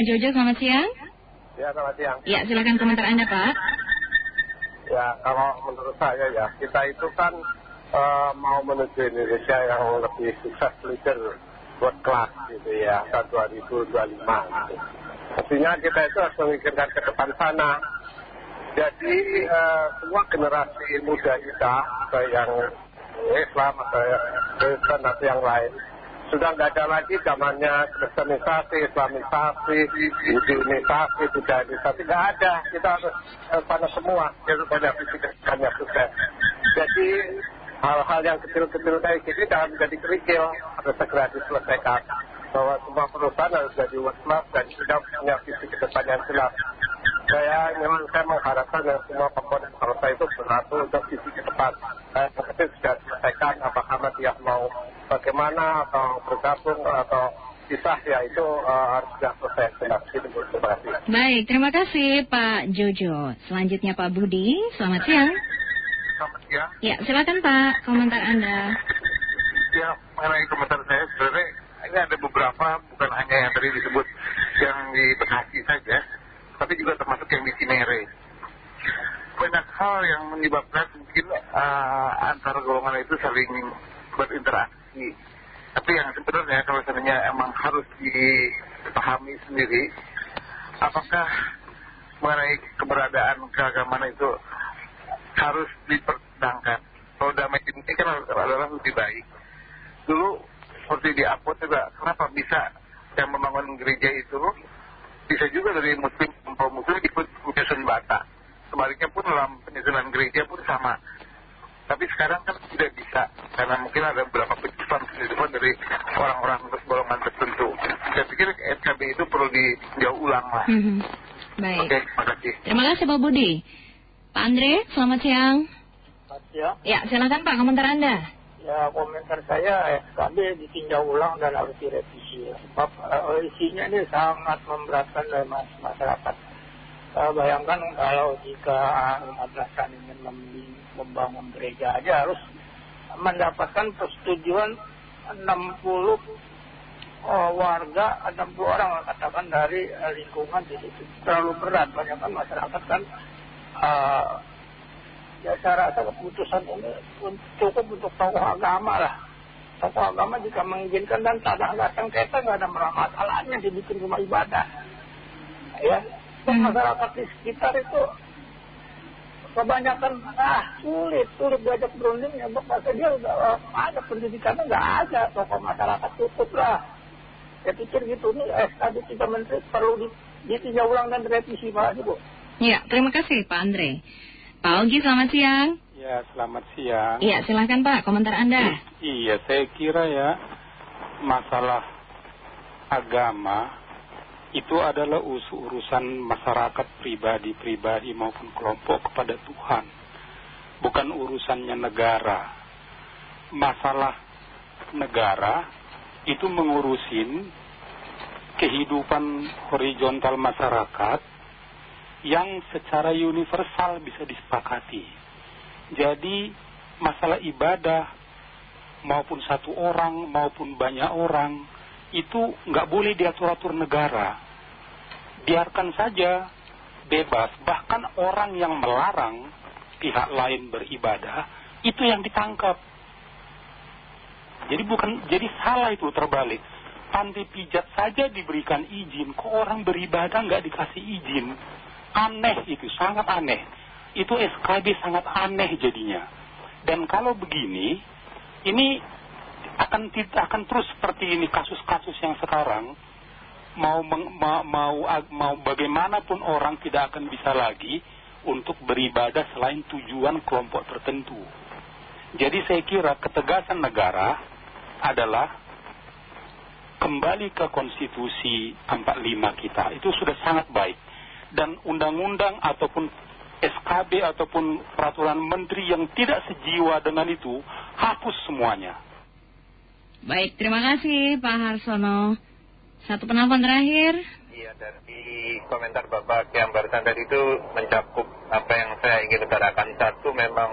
Pak Jojo, selamat siang. Ya, selamat siang. Ya, silakan komentar Anda, Pak. Ya, kalau menurut saya ya, kita itu kan uh, mau menuju Indonesia yang lebih sukses leader buat kelas gitu ya, tahun 2025 gitu. Artinya kita itu harus memikirkan ke depan sana. Jadi uh, semua generasi muda kita, yang Islam atau Kristen atau yang lain, sudah nggak ada lagi zamannya kristenisasi, islamisasi, buddhismisasi, buddhaisasi, nggak ada. Kita harus pada semua, jadi banyak fisikanya sukses. Jadi hal-hal yang kecil-kecil kayak gini jangan menjadi kerikil, harus segera diselesaikan. Bahwa semua perusahaan harus jadi workshop dan sudah punya visi ke depan yang jelas. Saya memang saya mengharapkan yang semua komponen bangsa itu berlaku untuk visi ke depan. Saya mungkin sudah selesaikan apakah dia mau bagaimana atau bergabung atau pisah ya itu harus sudah selesai. Terima kasih. Baik, terima kasih Pak Jojo. Selanjutnya Pak Budi, selamat siang. Selamat siang. Ya, silakan Pak, komentar Anda. Ya, mengenai komentar saya sebenarnya ini ada beberapa, bukan hanya yang tadi disebut yang di Bekasi saja, tapi juga termasuk yang di Cinere. Banyak hal yang menyebabkan mungkin antara golongan itu saling berinteraksi. Tapi yang sebenarnya kalau sebenarnya emang harus dipahami sendiri, apakah mengenai keberadaan keagamaan itu harus dipertimbangkan. Kalau damai ini kan adalah lebih baik. Dulu seperti di Apot juga, kenapa bisa yang membangun gereja itu bisa juga dari muslim, kaum muslim ikut menyusun bata. Sebaliknya pun dalam penyusunan gereja pun sama. Tapi sekarang kan tidak bisa, karena mungkin ada beberapa penyesuaian dari orang-orang golongan tertentu. Saya pikir SKB itu perlu dijauh ulang lah. -hmm. Baik. Oke, terima kasih. Terima kasih Pak Budi. Pak Andre, selamat siang. Selamat siang. Ya, silakan Pak komentar Anda. Ya, komentar saya SKB ditinjau ulang dan harus direvisi. Sebab uh, isinya ini sangat memberatkan dari masyarakat. Uh, bayangkan kalau jika umat Nasrani ingin membangun gereja aja harus mendapatkan persetujuan 60 oh, warga, 60 orang katakan dari uh, lingkungan di situ. Terlalu berat, bayangkan masyarakat kan uh, ya saya rasa keputusan ini cukup untuk tokoh agama lah. Tokoh agama jika mengizinkan dan tanah datang kita nggak ada masalahnya dibikin rumah ibadah. Ya, masyarakat di sekitar itu kebanyakan ah sulit sulit diajak berunding ya bahasa dia udah uh, ada pendidikannya nggak ada tokoh masyarakat cukup lah saya pikir gitu nih SKD tiga menteri perlu ditinjau ulang dan direvisi Pak Ibu Ya, terima kasih Pak Andre. Pak Ogi, selamat siang. Ya, selamat siang. Iya, silahkan Pak, komentar Anda. Iya, saya kira ya masalah agama itu adalah urusan masyarakat pribadi-pribadi maupun kelompok kepada Tuhan. Bukan urusannya negara. Masalah negara itu mengurusin kehidupan horizontal masyarakat yang secara universal bisa disepakati. Jadi masalah ibadah maupun satu orang maupun banyak orang itu nggak boleh diatur-atur negara. Biarkan saja bebas. Bahkan orang yang melarang pihak lain beribadah itu yang ditangkap. Jadi bukan jadi salah itu terbalik. Panti pijat saja diberikan izin, kok orang beribadah nggak dikasih izin aneh itu, sangat aneh. Itu SKB sangat aneh jadinya. Dan kalau begini, ini akan akan terus seperti ini kasus-kasus yang sekarang mau mau mau, mau bagaimanapun orang tidak akan bisa lagi untuk beribadah selain tujuan kelompok tertentu. Jadi saya kira ketegasan negara adalah kembali ke konstitusi 45 kita. Itu sudah sangat baik dan undang-undang ataupun SKB ataupun peraturan menteri yang tidak sejiwa dengan itu hapus semuanya. Baik, terima kasih Pak Harsono. Satu penelpon terakhir. Iya, dari komentar Bapak yang barusan tadi itu mencakup apa yang saya ingin utarakan. Satu memang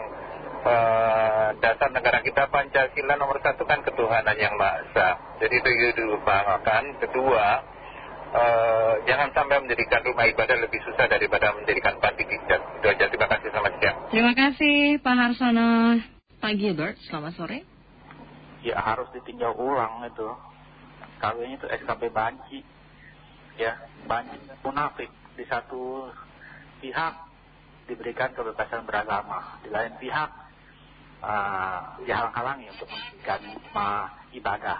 eh, dasar negara kita Pancasila nomor satu kan ketuhanan yang Maha Esa. Jadi itu dilupakan. Kedua, eh, jangan sampai mendirikan rumah ibadah lebih susah daripada mendirikan panti pijat. Itu aja, terima kasih, selamat siang. Terima kasih Pak Harsono. Pak Gilbert, selamat sore. Ya harus ditinjau ulang itu. SKB-nya itu SKB banci. Ya, banci munafik. Di satu pihak diberikan kebebasan beragama. Di lain pihak uh, dihalang-halangi untuk mendirikan rumah ibadah.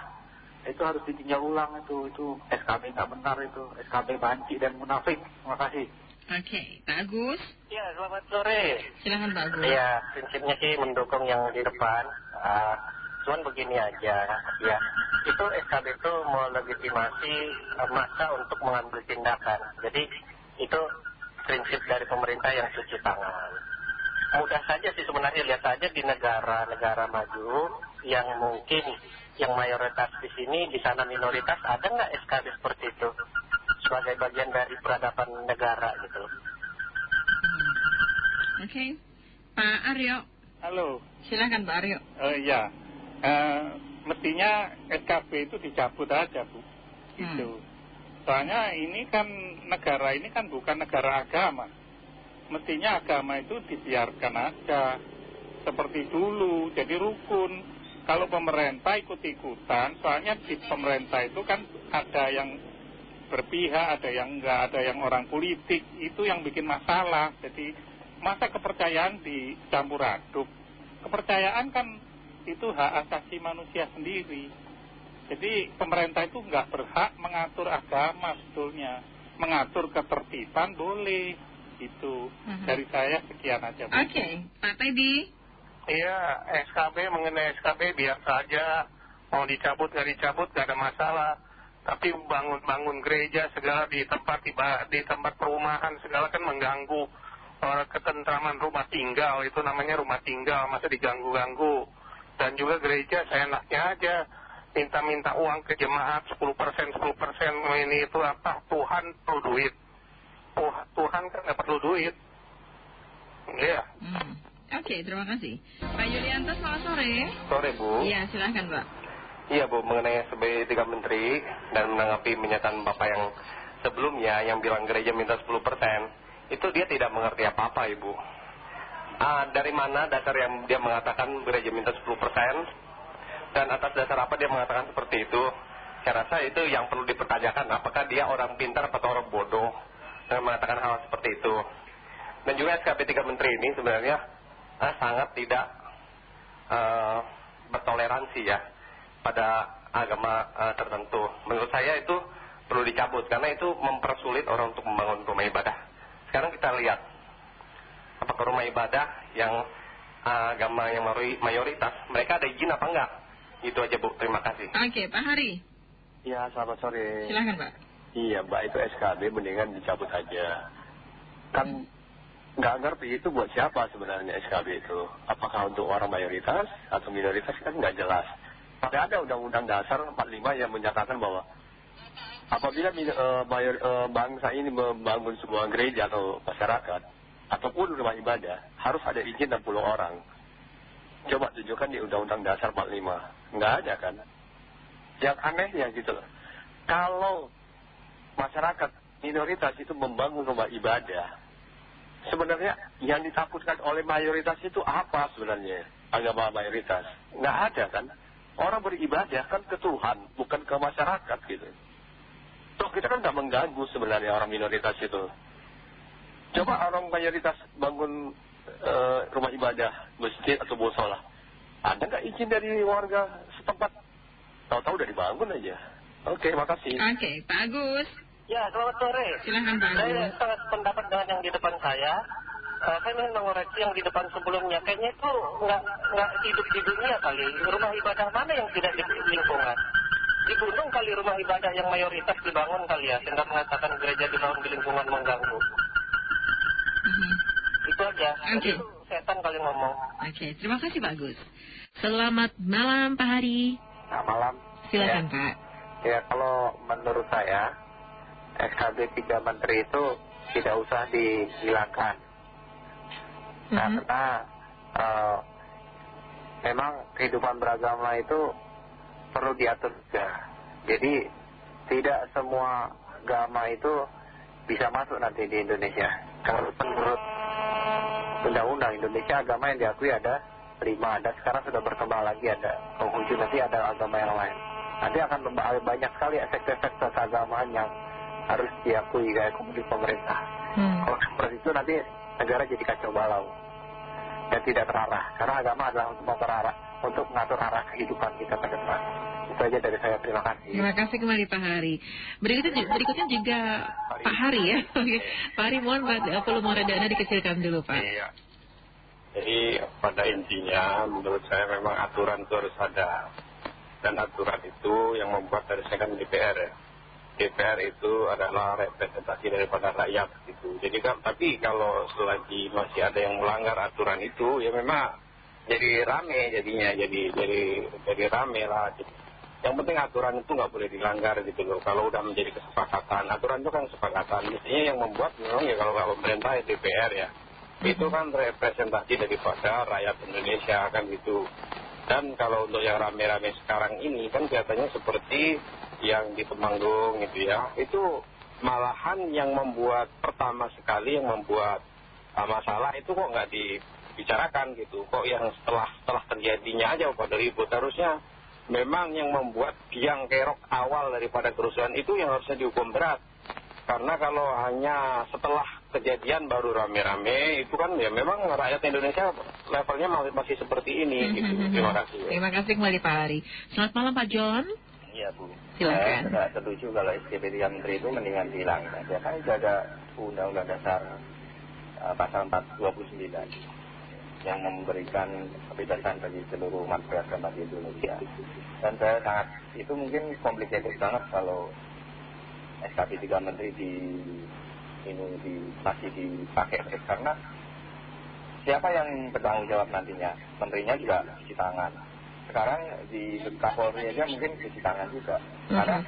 Itu harus ditinjau ulang itu. Itu SKB nggak benar itu. SKB banci dan munafik. Terima kasih. Oke, Pak Agus. Ya, selamat sore. Silakan Pak Agus. Ya, prinsipnya sih mendukung yang di depan. Uh, cuman begini aja, ya. Itu SKB itu mau legitimasi uh, masa untuk mengambil tindakan. Jadi itu prinsip dari pemerintah yang cuci tangan. Mudah saja sih sebenarnya lihat saja di negara-negara maju yang mungkin yang mayoritas di sini, di sana minoritas, ada nggak SKB seperti itu? Sebagai bagian dari peradaban negara gitu. Oke, Pak Aryo. Halo. Silakan Pak Aryo. Eh, ya, Eh, mestinya SKB itu dicabut aja bu, itu. Soalnya ini kan negara ini kan bukan negara agama. Mestinya agama itu dibiarkan aja seperti dulu, jadi rukun. Kalau pemerintah ikut-ikutan, soalnya di pemerintah itu kan ada yang berpihak, ada yang enggak, ada yang orang politik, itu yang bikin masalah. Jadi masa kepercayaan dicampur aduk. Kepercayaan kan itu hak asasi manusia sendiri. Jadi pemerintah itu nggak berhak mengatur agama sebetulnya. Mengatur ketertiban boleh. Itu. Mhm. Dari saya sekian aja. Bu. Oke, Pak Teddy. Iya, SKB mengenai SKB biar saja. Mau dicabut nggak dicabut nggak ada masalah. Tapi bangun-bangun gereja segala di tempat iba- di tempat perumahan segala kan mengganggu ketentraman rumah tinggal itu namanya rumah tinggal masa diganggu-ganggu dan juga gereja saya enaknya aja minta-minta uang ke jemaat 10% 10% ini itu apa Tuhan perlu duit Tuh- Tuhan kan nggak perlu duit iya Hmm. Oke, terima kasih. Pak Yulianto, selamat sore. sore Bu Iya, silahkan Pak. Iya Bu, mengenai sebagai tiga menteri dan menanggapi pernyataan Bapak yang sebelumnya yang bilang gereja minta 10%, itu dia tidak mengerti apa-apa Ibu. Ah, dari mana dasar yang dia mengatakan gereja minta 10% dan atas dasar apa dia mengatakan seperti itu? Saya rasa itu yang perlu dipertanyakan, apakah dia orang pintar atau orang bodoh dengan mengatakan hal seperti itu. Dan juga SKP 3 menteri ini sebenarnya ah, sangat tidak eh, bertoleransi ya pada agama eh, tertentu. Menurut saya itu perlu dicabut karena itu mempersulit orang untuk membangun rumah ibadah. Sekarang kita lihat apakah rumah ibadah yang eh, agama yang mayori- mayoritas mereka ada izin apa enggak? Itu aja Bu, terima kasih. Oke, Pak Hari. Ya, selamat sore. Silahkan Pak. Iya, Mbak, itu SKB mendingan dicabut aja. Kan nggak ngerti itu buat siapa sebenarnya SKB itu. Apakah untuk orang mayoritas atau minoritas kan nggak jelas. Tapi ada Undang-Undang Dasar 45 yang menyatakan bahwa apabila mayor- eh, bangsa ini membangun sebuah gereja atau masyarakat ataupun rumah ibadah harus ada izin 60 orang. Coba tunjukkan di Undang-Undang Dasar 45. Nggak ada kan? Yang anehnya gitu loh. Kalau masyarakat minoritas itu membangun rumah ibadah, sebenarnya yang ditakutkan oleh mayoritas itu apa sebenarnya? Agama mayoritas. Nggak ada kan? Orang beribadah kan ke Tuhan, bukan ke masyarakat gitu. Toh kita kan nggak mengganggu sebenarnya orang minoritas itu. Coba orang mayoritas bangun eh, rumah ibadah, masjid atau musola. Ada nggak izin dari warga setempat? Tahu-tahu udah dibangun aja. Oke, makasih. Oke, Pak Agus. Ya, selamat sore. Silahkan Pak Saya Agus. sangat pendapat dengan yang di depan saya. Eh, saya ingin mengoreksi yang di depan sebelumnya. Kayaknya itu nggak nggak hidup di dunia kali. Rumah ibadah mana yang tidak di lingkungan? Di gunung kali rumah ibadah yang mayoritas dibangun kali ya. Sehingga mengatakan gereja dibangun di lingkungan mengganggu. Mhm. Itu aja. Oke. Itu setan kali ngomong. Oke, terima kasih Pak Agus. Selamat malam Pak Hari. Nah, malam. Silahkan Pak. Ya, kalau menurut saya, SKB 3 Menteri itu tidak usah dihilangkan. Nah, Mhm. karena eh, memang kehidupan beragama itu perlu diatur juga. Jadi, tidak semua agama itu bisa masuk nanti di Indonesia. Kalau menurut undang-undang Indonesia agama yang diakui ada lima, dan sekarang sudah berkembang lagi ada Konghucu nanti ada agama yang lain. Nanti akan banyak sekali efek-efek keagamaan yang harus diakui kayak komunis pemerintah. Hmm. Kalau seperti itu nanti negara jadi kacau balau dan tidak terarah. Karena agama adalah untuk memperarah, untuk mengatur arah kehidupan kita ke depan. Itu aja dari saya. Terima kasih. Terima kasih kembali Pak Hari. Berikutnya, berikutnya juga Pak Hari ya. Oke. Pak Hari mohon volume radana dikecilkan dulu Pak. Iya. Jadi pada intinya menurut saya memang aturan itu harus ada. Dan aturan itu yang membuat dari saya kan DPR ya. DPR itu adalah representasi daripada rakyat gitu. Jadi kan, tapi kalau selagi masih ada yang melanggar aturan itu, ya memang jadi rame jadinya, jadi jadi jadi rame lah. Yang penting aturan itu nggak boleh dilanggar gitu loh. Kalau udah menjadi kesepakatan, aturan itu kan kesepakatan. Mestinya yang membuat memang ya kalau nggak pemerintah ya DPR ya. Itu kan representasi daripada rakyat Indonesia kan gitu. Dan kalau untuk yang rame-rame sekarang ini kan kelihatannya seperti yang di Temanggung gitu ya. Itu malahan yang membuat pertama sekali yang membuat uh, masalah itu kok nggak dibicarakan gitu. Kok yang setelah setelah terjadinya aja pada ribut harusnya memang yang membuat biang kerok awal daripada kerusuhan itu yang harusnya dihukum berat. Karena kalau hanya setelah kejadian baru rame-rame itu kan ya memang rakyat Indonesia levelnya masih, masih seperti ini gitu. Terima kasih. Terima kasih kembali Pak Hari. Selamat malam Pak John. Iya Bu. Silakan. Saya tidak setuju kalau SKP 3 Menteri itu mendingan hilang. Ya kan itu ada Undang-Undang Dasar uh, pasal 429 yang memberikan kebebasan bagi seluruh umat beragama di Indonesia. Dan saya sangat, itu mungkin complicated banget kalau SKP 3 Menteri di ini di, masih dipakai terus karena siapa yang bertanggung jawab nantinya? Menterinya juga cuci tangan. Sekarang di Kapolri aja mungkin cuci tangan juga. Karena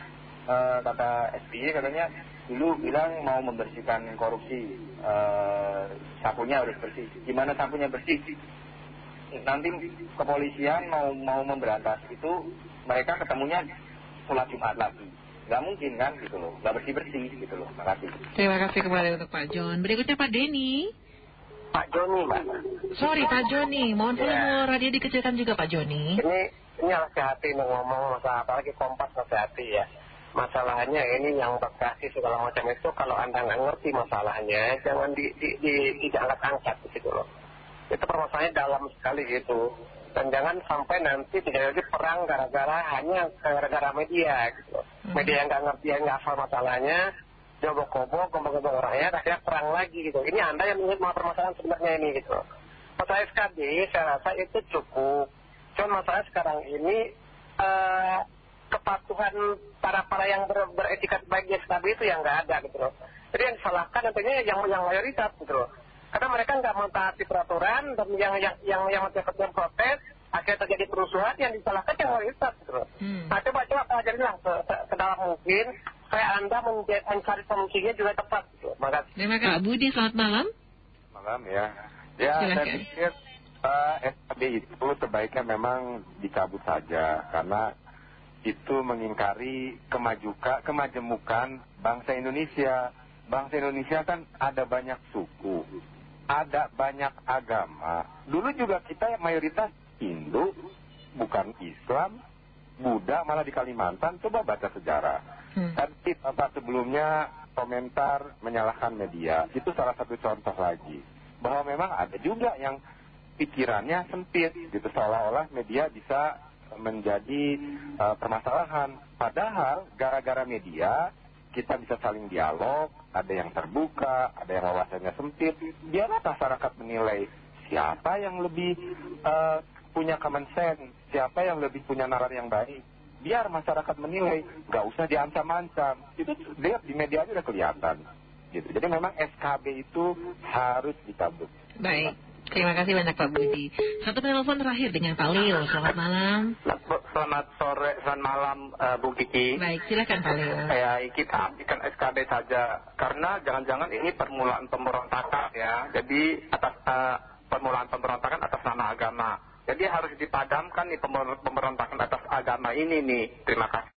eh, kata SBY katanya dulu bilang mau membersihkan korupsi, eh, sapunya harus bersih. Gimana sapunya bersih? Nanti kepolisian mau mau memberantas itu mereka ketemunya sholat Jumat lagi. Gak mungkin kan gitu loh, gak bersih-bersih gitu loh. Terima kasih. Terima kasih kembali untuk Pak John. Berikutnya Pak Denny. Pak Joni Mbak. Sorry Pak Joni, mohon Ya. volume radio dikecilkan juga Pak Joni. Ini ini hati-hati nih ngomong masalah apalagi kompas hati-hati ya. Masalahnya ini yang berkasih segala macam itu kalau anda nggak ngerti masalahnya jangan di, di, di, tidak angkat-angkat gitu loh. Itu permasalahannya dalam sekali gitu. Dan jangan sampai nanti terjadi perang gara-gara hanya gara-gara media gitu loh. Media yang nggak ngerti, yang nggak hafal masalahnya, jobok-kobok, gombong-gombong rakyat, akhirnya perang lagi gitu. Ini anda yang melihat masalah permasalahan sebenarnya ini gitu loh. Masalah SKD saya rasa itu cukup. Cuman masalah sekarang ini eh, kepatuhan para-para yang ber, beretikat baik di SKB itu yang nggak ada gitu loh. Jadi yang disalahkan tentunya yang, yang mayoritas gitu loh. Karena mereka nggak mentaati peraturan dan yang yang yang yang yang protes akhirnya terjadi kerusuhan yang disalahkan yang mayoritas gitu loh. Hmm. Nah coba coba pelajarilah se, se, sedalam mungkin supaya anda mencari solusinya juga tepat gitu. Makasih. Terima kasih. Pak Budi, selamat malam. malam ya. Ya, saya pikir eh, SKB itu sebaiknya memang dicabut saja karena itu mengingkari kemajuka, kemajemukan bangsa Indonesia. Bangsa Indonesia kan ada banyak suku, ada banyak agama. Dulu juga kita mayoritas Hindu, bukan Islam, Buddha malah di Kalimantan. Coba baca sejarah. Hmm. Tadi Bapak sebelumnya komentar menyalahkan media. Itu salah satu contoh lagi. Bahwa memang ada juga yang pikirannya sempit gitu. Seolah-olah media bisa menjadi eh, permasalahan. Padahal gara-gara media kita bisa saling dialog, ada yang terbuka, ada yang wawasannya sempit. Biarlah masyarakat menilai siapa yang lebih eh, punya common sense, siapa yang lebih punya nalar yang baik. Biar masyarakat menilai, nggak usah diancam-ancam. Itu lihat di media aja udah kelihatan. Gitu. Jadi memang SKB itu harus dicabut. Baik. Terima kasih banyak Pak Budi. Satu telepon terakhir dengan Pak Leo. Selamat malam. Selamat sore, selamat malam eh, Bu Kiki. Baik, silakan Pak Leo. Ya, kita ambilkan SKB saja. Karena jangan-jangan ini permulaan pemberontakan ya. Jadi atas eh, permulaan pemberontakan atas nama agama. Jadi harus dipadamkan nih pember- pemberontakan atas agama ini nih. Terima kasih.